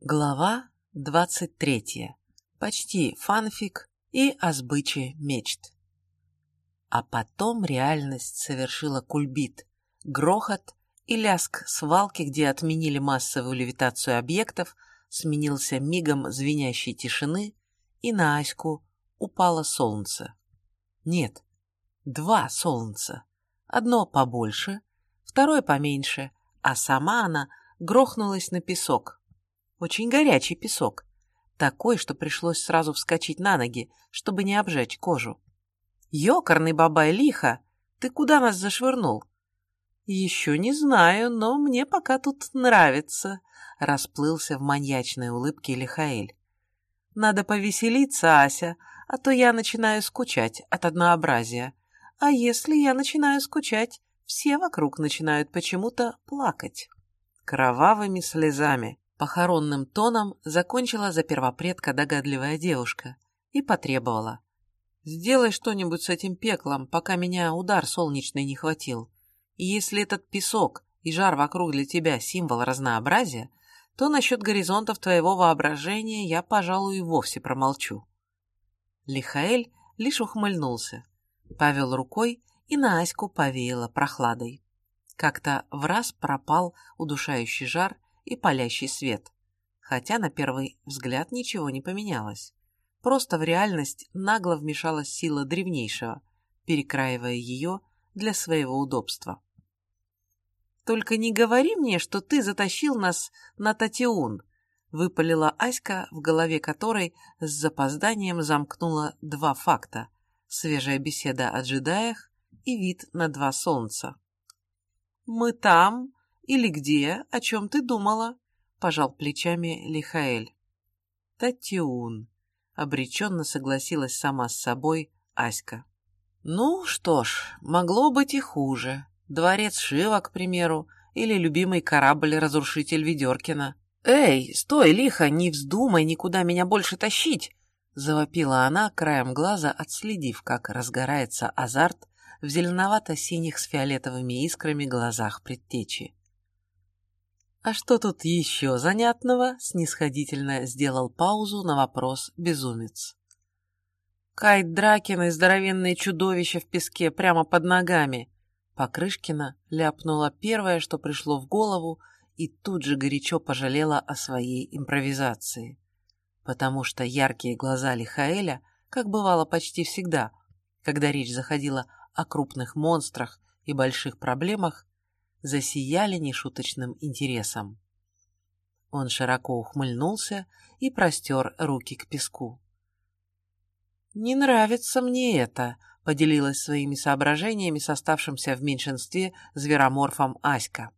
Глава 23. Почти фанфик и о сбыче мечт. А потом реальность совершила кульбит, грохот и ляск свалки, где отменили массовую левитацию объектов, сменился мигом звенящей тишины, и на Аську упало солнце. Нет, два солнца. Одно побольше, второе поменьше, а сама она грохнулась на песок. Очень горячий песок. Такой, что пришлось сразу вскочить на ноги, чтобы не обжечь кожу. «Ёкарный бабай, лихо! Ты куда нас зашвырнул?» «Еще не знаю, но мне пока тут нравится», — расплылся в маньячной улыбке Лихаэль. «Надо повеселиться, Ася, а то я начинаю скучать от однообразия. А если я начинаю скучать, все вокруг начинают почему-то плакать. Кровавыми слезами. Похоронным тоном закончила за первопредка догадливая девушка и потребовала. «Сделай что-нибудь с этим пеклом, пока меня удар солнечный не хватил. И если этот песок и жар вокруг для тебя символ разнообразия, то насчет горизонтов твоего воображения я, пожалуй, и вовсе промолчу». Лихаэль лишь ухмыльнулся, повел рукой и на Аську повеяло прохладой. Как-то в раз пропал удушающий жар и палящий свет, хотя на первый взгляд ничего не поменялось. Просто в реальность нагло вмешалась сила древнейшего, перекраивая ее для своего удобства. «Только не говори мне, что ты затащил нас на Татиун», выпалила Аська, в голове которой с запозданием замкнула два факта – свежая беседа о джедаях и вид на два солнца. «Мы там или где? О чем ты думала?» — пожал плечами Лихаэль. «Татиун», — обреченно согласилась сама с собой Аська. «Ну что ж, могло быть и хуже. Дворец Шива, к примеру, или любимый корабль-разрушитель Ведеркина. Эй, стой, лихо, не вздумай никуда меня больше тащить!» Завопила она, краем глаза отследив, как разгорается азарт в зеленовато-синих с фиолетовыми искрами глазах предтечи. «А что тут еще занятного?» — снисходительно сделал паузу на вопрос безумец. Кайт Дракин и здоровенные чудовища в песке прямо под ногами. Покрышкина ляпнула первое, что пришло в голову, и тут же горячо пожалела о своей импровизации. Потому что яркие глаза Лихаэля, как бывало почти всегда, когда речь заходила о крупных монстрах и больших проблемах, засияли нешуточным интересом. Он широко ухмыльнулся и простер руки к песку. «Не нравится мне это», — поделилась своими соображениями с оставшимся в меньшинстве звероморфом Аська.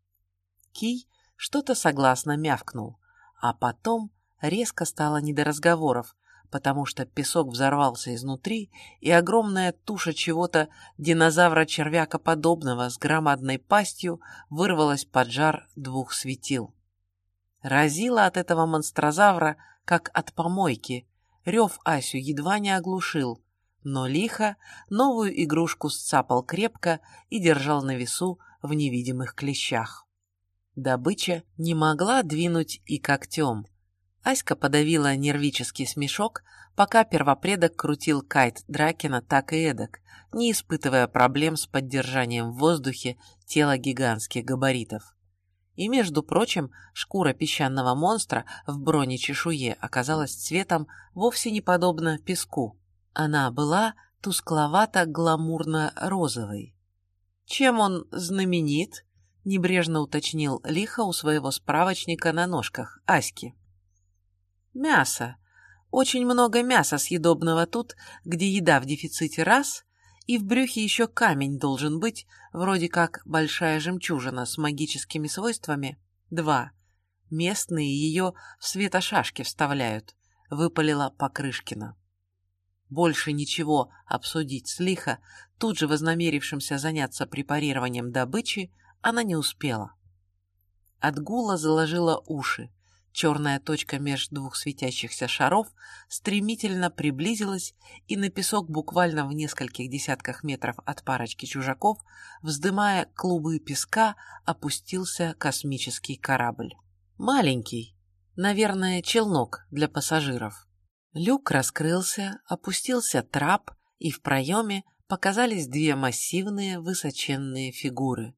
Кий что-то согласно мявкнул, а потом резко стало не до разговоров, потому что песок взорвался изнутри, и огромная туша чего-то динозавра-червяка подобного с громадной пастью вырвалась под жар двух светил. Разило от этого монстрозавра, как от помойки. Рев Асю едва не оглушил, но лихо новую игрушку сцапал крепко и держал на весу в невидимых клещах. Добыча не могла двинуть и когтем — Аська подавила нервический смешок, пока первопредок крутил кайт Дракина так и эдак, не испытывая проблем с поддержанием в воздухе тела гигантских габаритов. И, между прочим, шкура песчаного монстра в бронечешуе оказалась цветом вовсе не подобно песку. Она была тускловато-гламурно-розовой. «Чем он знаменит?» — небрежно уточнил Лиха у своего справочника на ножках Аськи. Мясо. Очень много мяса съедобного тут, где еда в дефиците раз, и в брюхе еще камень должен быть, вроде как большая жемчужина с магическими свойствами. Два. Местные ее в светошашки вставляют, выпалила Покрышкина. Больше ничего обсудить с лихо, тут же вознамерившимся заняться препарированием добычи, она не успела. От гула заложила уши, Черная точка между двух светящихся шаров стремительно приблизилась, и на песок буквально в нескольких десятках метров от парочки чужаков, вздымая клубы песка, опустился космический корабль. Маленький, Наверное, челнок для пассажиров. Люк раскрылся, опустился трап, и в проеме показались две массивные высоченные фигуры.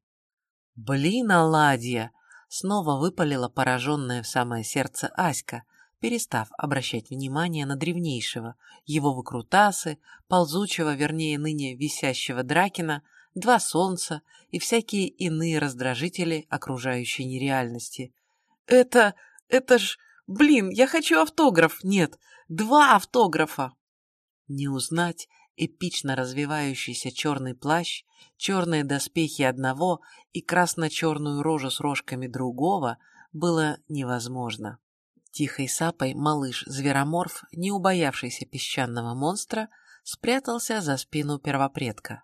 «Блин, оладья!» — снова выпалила пораженная в самое сердце Аська, перестав обращать внимание на древнейшего, его выкрутасы, ползучего, вернее, ныне висящего Дракина, два солнца и всякие иные раздражители окружающей нереальности. «Это... это ж... блин, я хочу автограф! Нет, два автографа!» Не узнать эпично развивающийся черный плащ, черные доспехи одного и красно-черную рожу с рожками другого было невозможно. Тихой сапой малыш-звероморф, не убоявшийся песчаного монстра, спрятался за спину первопредка.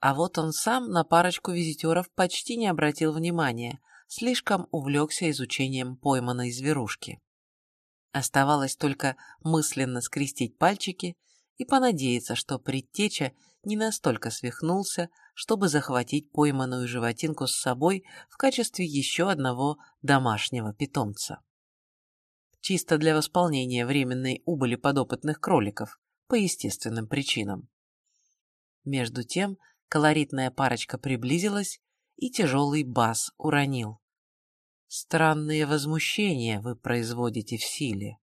А вот он сам на парочку визитеров почти не обратил внимания, слишком увлекся изучением пойманной зверушки. Оставалось только мысленно скрестить пальчики и понадеяться, что предтеча не настолько свихнулся, чтобы захватить пойманную животинку с собой в качестве еще одного домашнего питомца чисто для восполнения временной убыли подопытных кроликов, по естественным причинам. Между тем колоритная парочка приблизилась, и тяжелый бас уронил. «Странные возмущения вы производите в силе».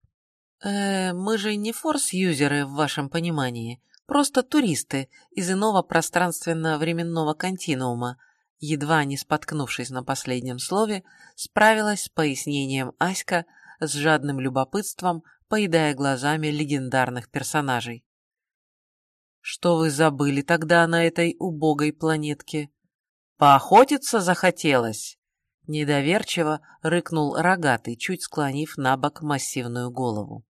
«Э, мы же не форс-юзеры в вашем понимании, просто туристы из иного пространственно-временного континуума», едва не споткнувшись на последнем слове, справилась с пояснением Аська, с жадным любопытством, поедая глазами легендарных персонажей. «Что вы забыли тогда на этой убогой планетке? Поохотиться захотелось!» Недоверчиво рыкнул рогатый, чуть склонив на бок массивную голову.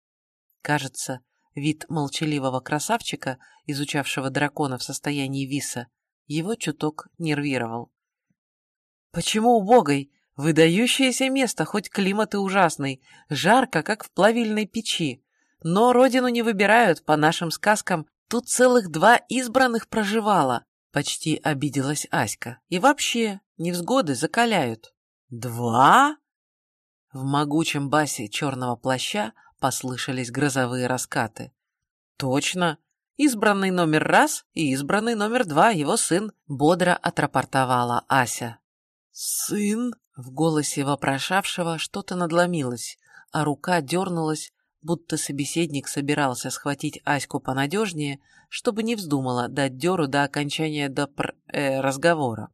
Кажется, вид молчаливого красавчика, изучавшего дракона в состоянии виса, его чуток нервировал. «Почему убогой? Выдающееся место, хоть климат и ужасный, жарко, как в плавильной печи. Но родину не выбирают, по нашим сказкам, тут целых два избранных проживало. Почти обиделась Аська. И вообще, невзгоды закаляют. Два? В могучем басе черного плаща послышались грозовые раскаты. Точно. Избранный номер раз и избранный номер два, его сын, бодро отрапортовала Ася. «Сын?» В голосе вопрошавшего что-то надломилось, а рука дернулась, будто собеседник собирался схватить Аську понадежнее, чтобы не вздумала дать деру до окончания допр... Э, разговора.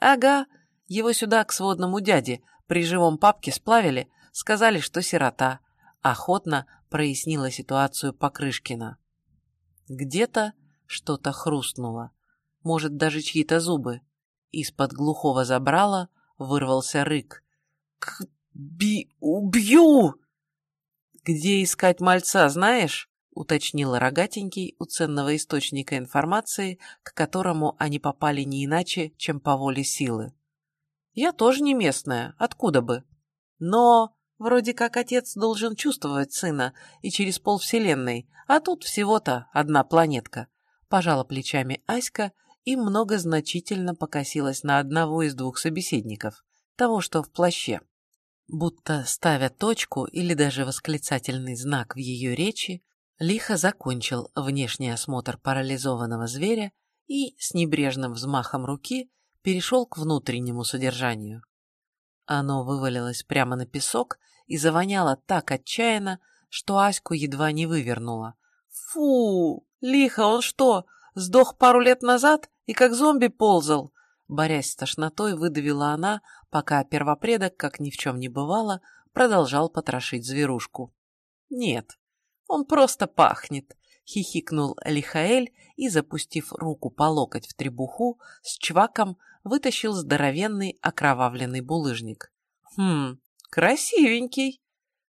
«Ага, его сюда к сводному дяде при живом папке сплавили, сказали, что сирота», охотно прояснила ситуацию Покрышкина. Где-то что-то хрустнуло, может, даже чьи-то зубы. Из-под глухого забрала вырвался рык. «К... би... убью!» «Где искать мальца, знаешь?» — уточнил рогатенький у ценного источника информации, к которому они попали не иначе, чем по воле силы. «Я тоже не местная, откуда бы? Но вроде как отец должен чувствовать сына и через полвселенной, а тут всего-то одна планетка», — пожала плечами Аська и многозначительно покосилась на одного из двух собеседников, того, что в плаще. Будто ставя точку или даже восклицательный знак в ее речи, лихо закончил внешний осмотр парализованного зверя и с небрежным взмахом руки перешел к внутреннему содержанию. Оно вывалилось прямо на песок и завоняло так отчаянно, что Аську едва не вывернуло. «Фу! Лихо, он что, сдох пару лет назад и как зомби ползал. Борясь с тошнотой, выдавила она, пока первопредок, как ни в чем не бывало, продолжал потрошить зверушку. «Нет, он просто пахнет», — хихикнул Лихаэль и, запустив руку по локоть в требуху, с чваком вытащил здоровенный окровавленный булыжник. «Хм, красивенький!»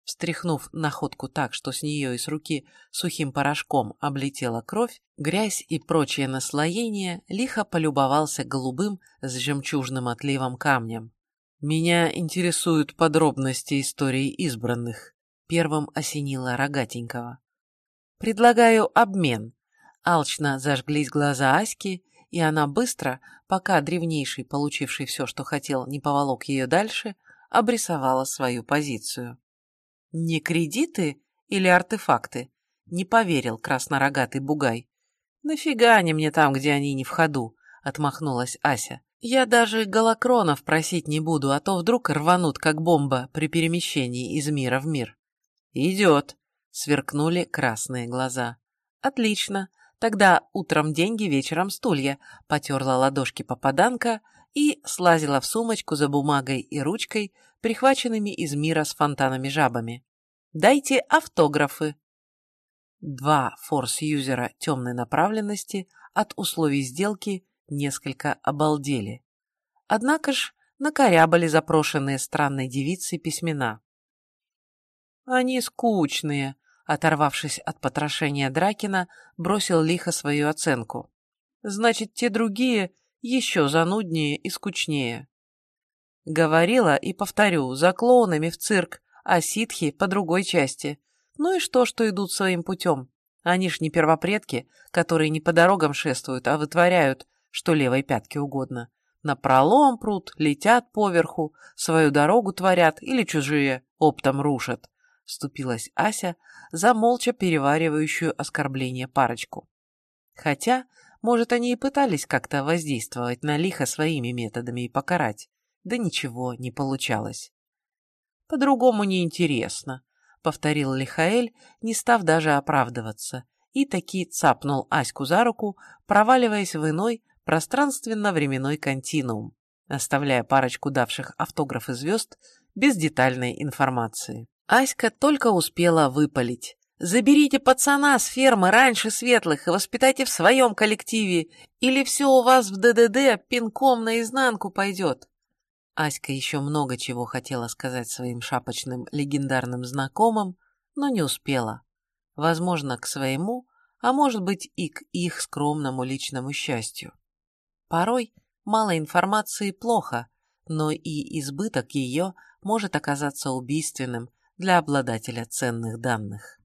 Встряхнув находку так, что с нее и с руки сухим порошком облетела кровь, грязь и прочее наслоение, лихо полюбовался голубым с жемчужным отливом камнем. «Меня интересуют подробности истории избранных», — первым осенила Рогатенького. «Предлагаю обмен». Алчно зажглись глаза Аськи, и она быстро, пока древнейший, получивший все, что хотел, не поволок ее дальше, обрисовала свою позицию. «Не кредиты или артефакты?» — не поверил краснорогатый бугай. «Нафига они мне там, где они не в ходу?» — отмахнулась Ася. «Я даже голокронов просить не буду, а то вдруг рванут, как бомба, при перемещении из мира в мир». «Идет», — сверкнули красные глаза. «Отлично. Тогда утром деньги, вечером стулья», — потерла ладошки попаданка и слазила в сумочку за бумагой и ручкой, прихваченными из мира с фонтанами-жабами. «Дайте автографы». Два форс-юзера темной направленности от условий сделки несколько обалдели. Однако ж накорябали запрошенные странной девицей письмена. «Они скучные», — оторвавшись от потрошения Дракина, бросил лихо свою оценку. «Значит, те другие еще зануднее и скучнее». Говорила и повторю, за клоунами в цирк, а ситхи по другой части. Ну и что, что идут своим путем? Они ж не первопредки, которые не по дорогам шествуют, а вытворяют, что левой пятке угодно. На пролом прут, летят поверху, свою дорогу творят или чужие оптом рушат. Вступилась Ася за молча переваривающую оскорбление парочку. Хотя, может, они и пытались как-то воздействовать на лихо своими методами и покарать, да ничего не получалось. По-другому неинтересно, повторил Лихаэль, не став даже оправдываться, и таки цапнул Аську за руку, проваливаясь в иной пространственно-временной континуум, оставляя парочку давших автографы звезд без детальной информации. Аська только успела выпалить. «Заберите пацана с фермы раньше светлых и воспитайте в своем коллективе, или все у вас в ДДД пинком наизнанку пойдет». Аська еще много чего хотела сказать своим шапочным легендарным знакомым, но не успела. Возможно, к своему, а может быть и к их скромному личному счастью. Порой мало информации плохо, но и избыток ее может оказаться убийственным для обладателя ценных данных.